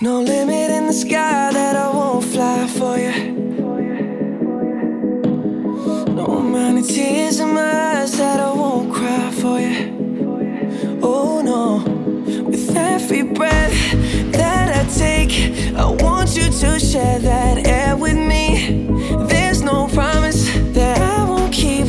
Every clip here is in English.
No limit in the sky that I won't fly for you. No amount of tears in my eyes that I won't cry for you. Oh no, with every breath that I take, I want you to share that air with me. There's no promise that I won't keep.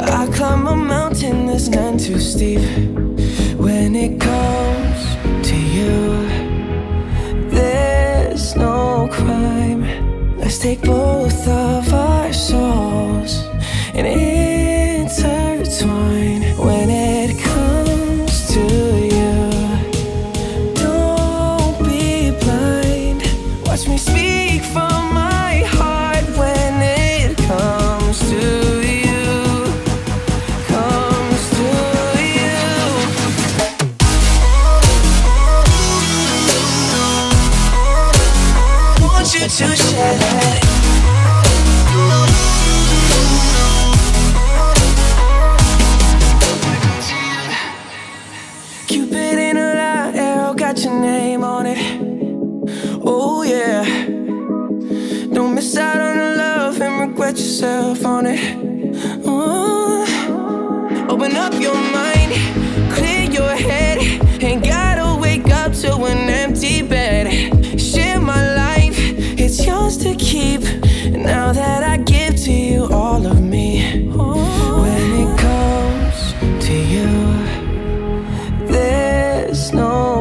I climb a mountain that's none too steep. Take both of our souls you to share that. Cupid in a lie, arrow got your name on it. Oh yeah. Don't miss out on the love and regret yourself on it.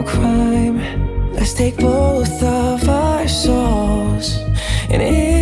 Crime. Let's take both of our souls and intertwine.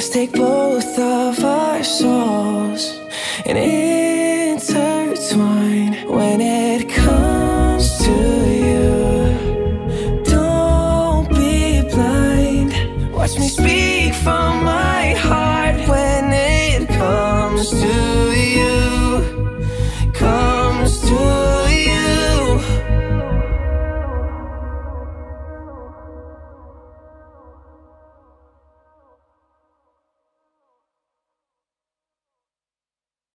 Let's take both of our souls and